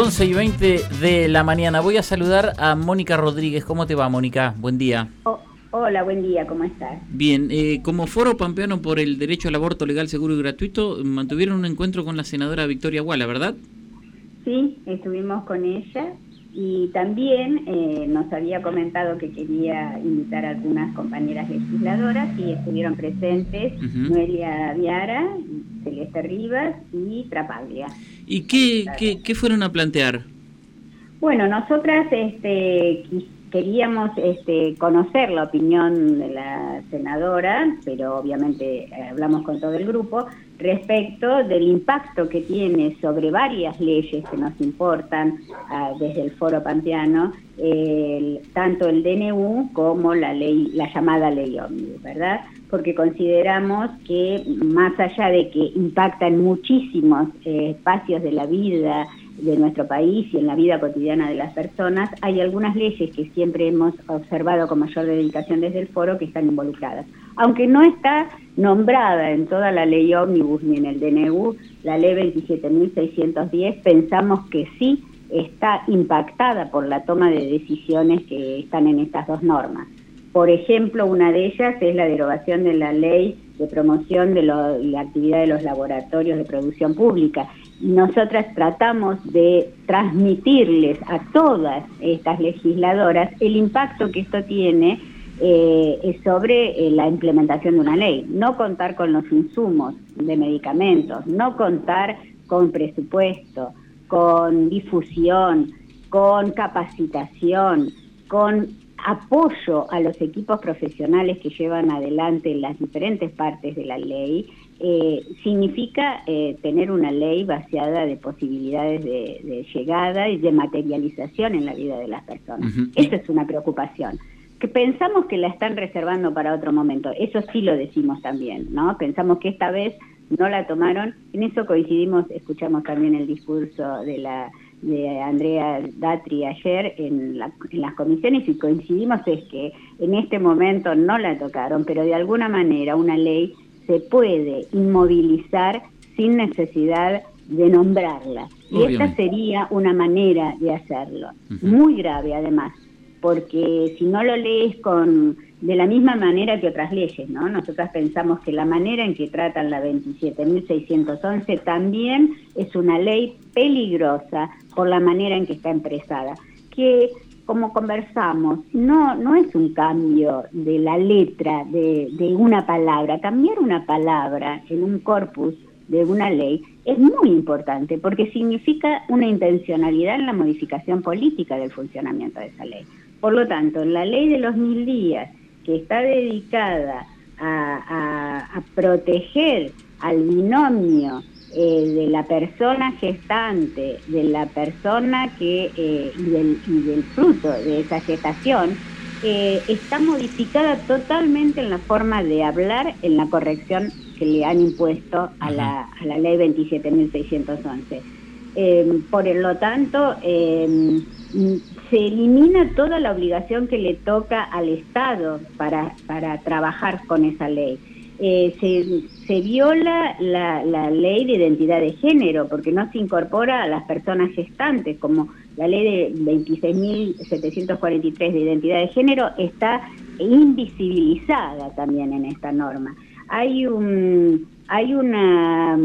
11 y 20 de la mañana. Voy a saludar a Mónica Rodríguez. ¿Cómo te va, Mónica? Buen día. Oh, hola, buen día. ¿Cómo estás? Bien. Eh, como Foro Pampeano por el Derecho al Aborto Legal, Seguro y Gratuito, mantuvieron un encuentro con la senadora Victoria Guala, ¿verdad? Sí, estuvimos con ella y también eh, nos había comentado que quería invitar a algunas compañeras legisladoras y estuvieron presentes Noelia Viara, Celeste Rivas y Trapaglia. ¿Y qué, qué, fueron a plantear? Bueno, nosotras este, queríamos este, conocer la opinión de la senadora, pero obviamente eh, hablamos con todo el grupo, respecto del impacto que tiene sobre varias leyes que nos importan ah, desde el Foro Panteano, tanto el DNU como la ley, la llamada ley ómnibus, ¿verdad? Porque consideramos que más allá de que impacta en muchísimos eh, espacios de la vida, de nuestro país y en la vida cotidiana de las personas, hay algunas leyes que siempre hemos observado con mayor dedicación desde el foro que están involucradas. Aunque no está nombrada en toda la ley ómnibus ni en el DNU, la ley 27.610, pensamos que sí está impactada por la toma de decisiones que están en estas dos normas. Por ejemplo, una de ellas es la derogación de la ley de promoción de la actividad de los laboratorios de producción pública. Nosotras tratamos de transmitirles a todas estas legisladoras el impacto que esto tiene eh, sobre eh, la implementación de una ley. No contar con los insumos de medicamentos, no contar con presupuesto, con difusión, con capacitación, con apoyo a los equipos profesionales que llevan adelante las diferentes partes de la ley, eh, significa eh, tener una ley vaciada de posibilidades de, llegada y de materialización en la vida de las personas. Eso es una preocupación. Que pensamos que la están reservando para otro momento, eso sí lo decimos también, ¿no? Pensamos que esta vez no la tomaron, en eso coincidimos, escuchamos también el discurso de la de Andrea Datri ayer en, las comisiones y coincidimos es que en este momento no la tocaron, pero de alguna manera una ley se puede inmovilizar sin necesidad de nombrarla. Y esta sería una manera de hacerlo, muy grave además, porque si no lo lees con de la misma manera que otras leyes, ¿no? Nosotras pensamos que la manera en que tratan la 27.611 también es una ley peligrosa por la manera en que está empresada, que como conversamos, no, no es un cambio de la letra de, de una palabra, cambiar una palabra en un corpus de una ley es muy importante porque significa una intencionalidad en la modificación política del funcionamiento de esa ley. Por lo tanto, la ley de los mil días que está dedicada a, proteger al binomio eh, de la persona gestante, de la persona que eh, y, del, fruto de esa gestación, eh, está modificada totalmente en la forma de hablar, en la corrección que le han impuesto a la, a la ley 27.611. por lo tanto, se elimina toda la obligación que le toca al Estado para, para trabajar con esa ley. Eh, se, viola la, la, ley de identidad de género porque no se incorpora a las personas gestantes, como la ley de 26.743 de identidad de género está invisibilizada también en esta norma. Hay un, hay una,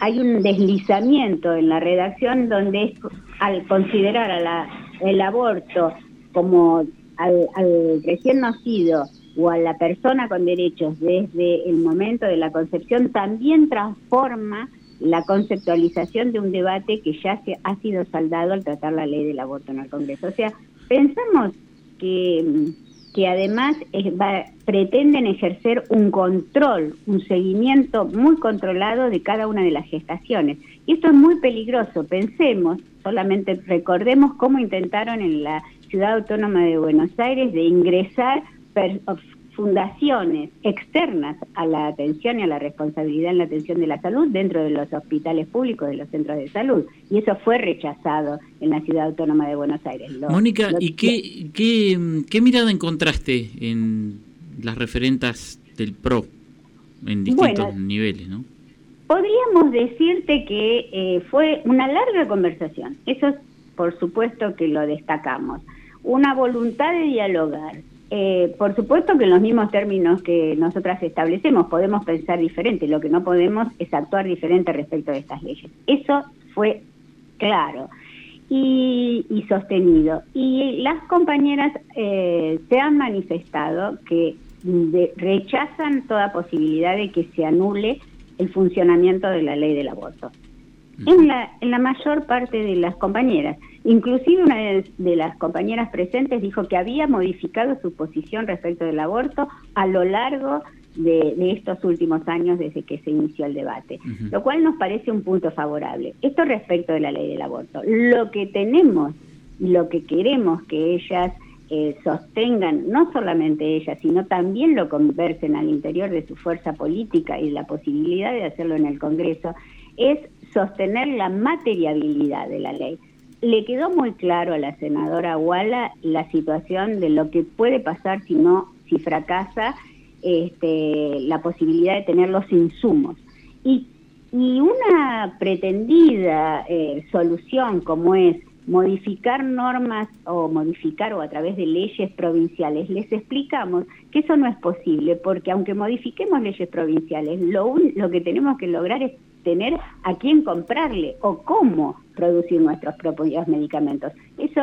hay un deslizamiento en la redacción donde al considerar a la el aborto como al, recién nacido o a la persona con derechos desde el momento de la concepción también transforma la conceptualización de un debate que ya se, ha sido saldado al tratar la ley del aborto en el Congreso. O sea, pensamos que, que además pretenden ejercer un control, un seguimiento muy controlado de cada una de las gestaciones. Y esto es muy peligroso. Pensemos solamente recordemos cómo intentaron en la ciudad autónoma de Buenos Aires de ingresar fundaciones externas a la atención y a la responsabilidad en la atención de la salud dentro de los hospitales públicos, de los centros de salud. Y eso fue rechazado en la ciudad autónoma de Buenos Aires. Mónica, ¿y qué, qué, qué mirada encontraste en las referentas del PRO en distintos niveles, no? podríamos decirte que eh, fue una larga conversación, eso por supuesto que lo destacamos, una voluntad de dialogar. Eh, por supuesto que en los mismos términos que nosotras establecemos podemos pensar diferente, lo que no podemos es actuar diferente respecto de estas leyes. Eso fue claro y, sostenido. Y las compañeras eh, se han manifestado que rechazan toda posibilidad de que se anule el funcionamiento de la ley del aborto. En la, en la mayor parte de las compañeras. Inclusive una de, las compañeras presentes dijo que había modificado su posición respecto del aborto a lo largo de, estos últimos años desde que se inició el debate, lo cual nos parece un punto favorable. Esto respecto de la ley del aborto. Lo que tenemos, lo que queremos que ellas eh, sostengan, no solamente ellas, sino también lo conversen al interior de su fuerza política y la posibilidad de hacerlo en el Congreso, es sostener la materiabilidad de la ley. Le quedó muy claro a la senadora Walla la situación de lo que puede pasar si no, si fracasa este, la posibilidad de tener los insumos. Y, una pretendida eh, solución como es modificar normas o modificar o a través de leyes provinciales, les explicamos que eso no es posible, porque aunque modifiquemos leyes provinciales, lo, lo que tenemos que lograr es tener a quién comprarle o cómo producir nuestros propios medicamentos. Eso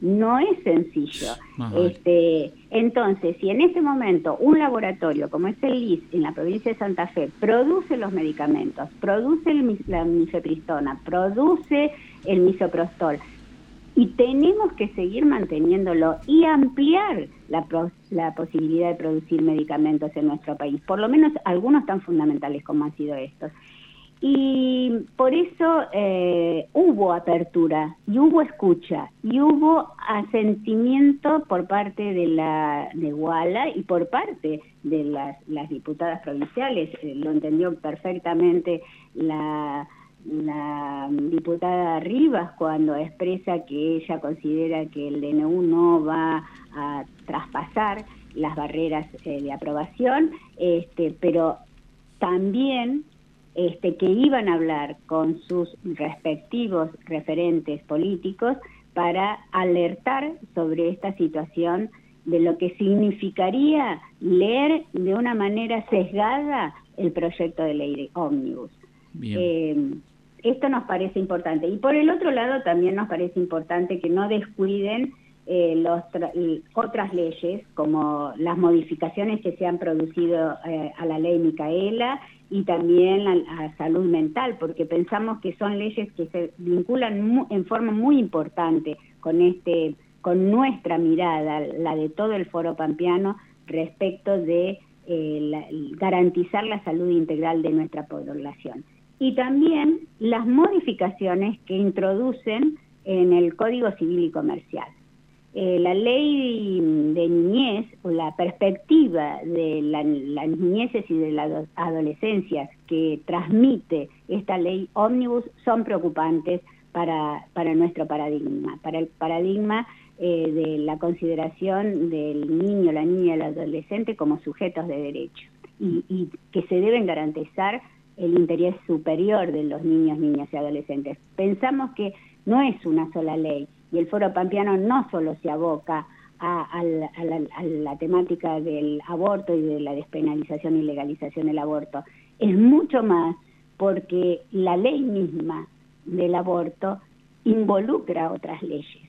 no es sencillo. Este, entonces, si en ese momento un laboratorio como es el LIS en la provincia de Santa Fe produce los medicamentos, produce la mifepristona, produce el misoprostol, y tenemos que seguir manteniéndolo y ampliar la, la posibilidad de producir medicamentos en nuestro país, por lo menos algunos tan fundamentales como han sido estos. Y por eso eh, hubo apertura y hubo escucha y hubo asentimiento por parte de la de Guala y por parte de las, las diputadas provinciales. Eh, lo entendió perfectamente la la diputada Rivas cuando expresa que ella considera que el DNU no va a traspasar las barreras eh, de aprobación, este, pero también este, que iban a hablar con sus respectivos referentes políticos para alertar sobre esta situación de lo que significaría leer de una manera sesgada el proyecto de ley de ómnibus. Eh, esto nos parece importante. Y por el otro lado también nos parece importante que no descuiden eh, los otras leyes, como las modificaciones que se han producido eh, a la ley Micaela y también a, salud mental, porque pensamos que son leyes que se vinculan en forma muy importante con este con nuestra mirada, la de todo el foro pampeano, respecto de eh, garantizar la salud integral de nuestra población y también las modificaciones que introducen en el Código Civil y Comercial. Eh, la ley de niñez o la perspectiva de las niñeces y de las adolescencias que transmite esta ley ómnibus son preocupantes para, para nuestro paradigma, para el paradigma eh, de la consideración del niño, la niña y el adolescente como sujetos de derecho y, y que se deben garantizar el interés superior de los niños, niñas y adolescentes. Pensamos que no es una sola ley y el Foro Pampeano no solo se aboca a, la, temática del aborto y de la despenalización y legalización del aborto, es mucho más porque la ley misma del aborto involucra otras leyes.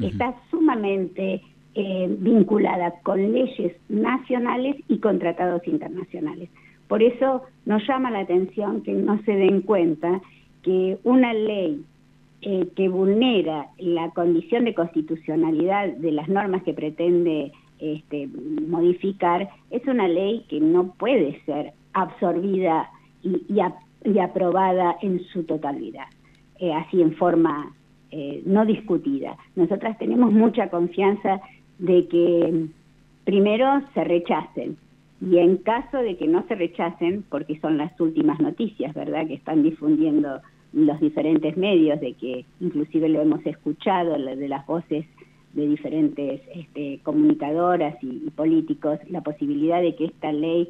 Está sumamente eh, vinculada con leyes nacionales y con tratados internacionales. Por eso nos llama la atención que no se den cuenta que una ley eh, que vulnera la condición de constitucionalidad de las normas que pretende este, modificar es una ley que no puede ser absorbida y, aprobada en su totalidad, eh, así en forma eh, no discutida. Nosotras tenemos mucha confianza de que primero se rechacen y en caso de que no se rechacen, porque son las últimas noticias, ¿verdad?, que están difundiendo los diferentes medios, de que inclusive lo hemos escuchado de las voces de diferentes este, comunicadoras y, políticos, la posibilidad de que esta ley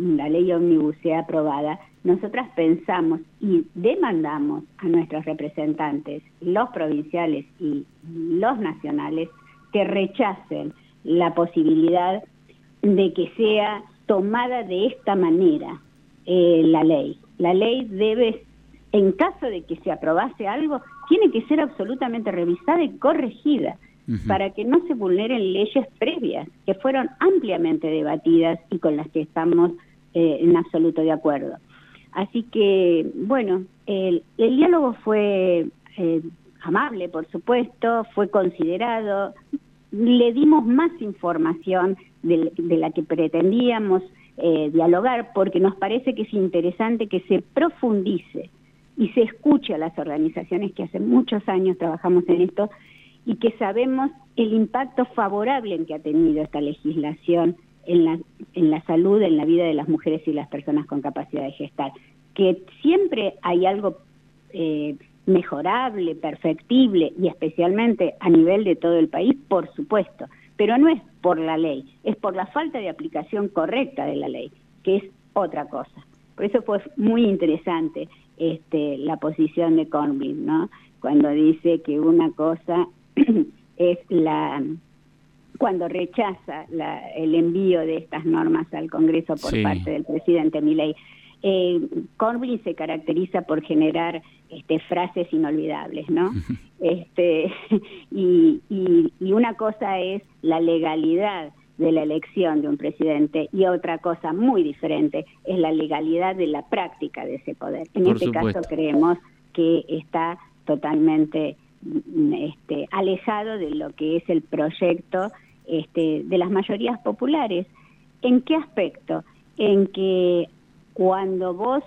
la ley ómnibus sea aprobada, nosotras pensamos y demandamos a nuestros representantes, los provinciales y los nacionales, que rechacen la posibilidad de que sea tomada de esta manera eh, la ley. La ley debe, en caso de que se aprobase algo, tiene que ser absolutamente revisada y corregida para que no se vulneren leyes previas que fueron ampliamente debatidas y con las que estamos eh, en absoluto de acuerdo. Así que, bueno, el, diálogo fue eh, amable, por supuesto, fue considerado, le dimos más información de, la que pretendíamos eh, dialogar porque nos parece que es interesante que se profundice y se escuche a las organizaciones que hace muchos años trabajamos en esto y que sabemos el impacto favorable en que ha tenido esta legislación en la, en la salud, en la vida de las mujeres y las personas con capacidad de gestar. Que siempre hay algo eh, mejorable, perfectible y especialmente a nivel de todo el país, por supuesto, pero no es por la ley, es por la falta de aplicación correcta de la ley, que es otra cosa. Por eso fue muy interesante este, la posición de Cornblit, ¿no? Cuando dice que una cosa es la cuando rechaza el envío de estas normas al Congreso por parte del presidente Milei. Eh, Corbyn se caracteriza por generar este, frases inolvidables, ¿no? este, y, y, una cosa es la legalidad de la elección de un presidente y otra cosa muy diferente es la legalidad de la práctica de ese poder. En este caso creemos que está totalmente este, alejado de lo que es el proyecto este, de las mayorías populares. ¿En qué aspecto? En que cuando vos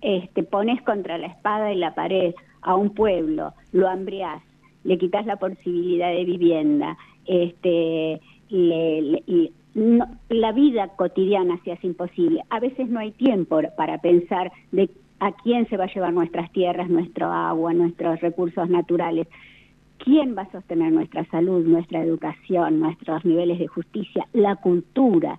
este, pones contra la espada y la pared a un pueblo, lo hambriás, le quitas la posibilidad de vivienda, este, la vida cotidiana se hace imposible. A veces no hay tiempo para pensar de a quién se va a llevar nuestras tierras, nuestro agua, nuestros recursos naturales. ¿Quién va a sostener nuestra salud, nuestra educación, nuestros niveles de justicia, la cultura?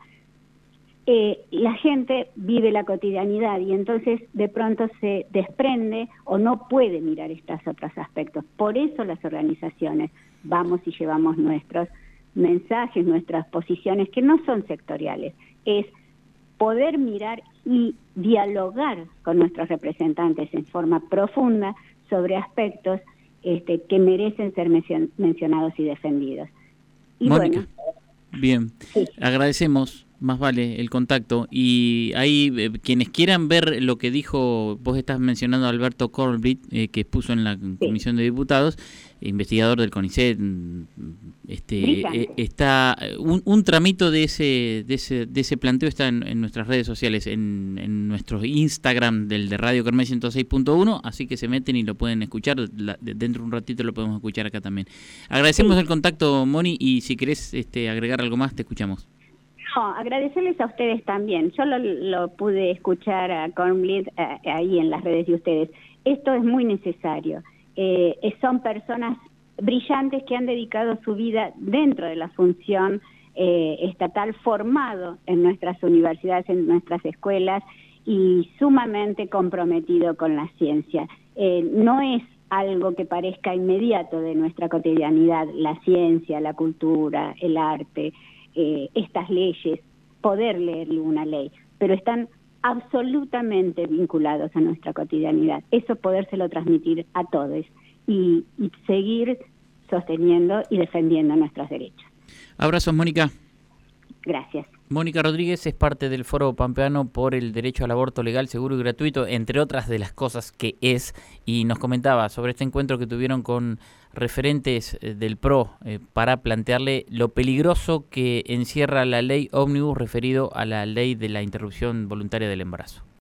Eh, la gente vive la cotidianidad y entonces de pronto se desprende o no puede mirar estos otros aspectos. Por eso las organizaciones vamos y llevamos nuestros mensajes, nuestras posiciones, que no son sectoriales, es poder mirar y dialogar con nuestros representantes en forma profunda sobre aspectos este, que merecen ser mencionados y defendidos. Y bueno, bien, agradecemos más vale el contacto. Y ahí eh, quienes quieran ver lo que dijo, vos estás mencionando a Alberto Corbett, eh, que expuso en la Comisión de Diputados, investigador del CONICET, mm, este, eh, está un, un, tramito de ese, de ese, de ese planteo está en, nuestras redes sociales, en, en, nuestro Instagram del de Radio Carmen 106.1, así que se meten y lo pueden escuchar, dentro de un ratito lo podemos escuchar acá también. Agradecemos el contacto, Moni, y si querés este, agregar algo más, te escuchamos. No, agradecerles a ustedes también. Yo lo, pude escuchar a Cornbleed eh, ahí en las redes de ustedes. Esto es muy necesario. Eh, son personas brillantes que han dedicado su vida dentro de la función eh, estatal, formado en nuestras universidades, en nuestras escuelas y sumamente comprometido con la ciencia. no es algo que parezca inmediato de nuestra cotidianidad, la ciencia, la cultura, el arte. Eh, estas leyes, poder leerle una ley, pero están absolutamente vinculados a nuestra cotidianidad. Eso podérselo transmitir a todos y, y seguir sosteniendo y defendiendo nuestros derechos. Abrazos, Mónica. Gracias. Mónica Rodríguez es parte del Foro Pampeano por el derecho al aborto legal, seguro y gratuito, entre otras de las cosas que es, y nos comentaba sobre este encuentro que tuvieron con referentes eh, del PRO eh, para plantearle lo peligroso que encierra la ley ómnibus referido a la ley de la interrupción voluntaria del embarazo.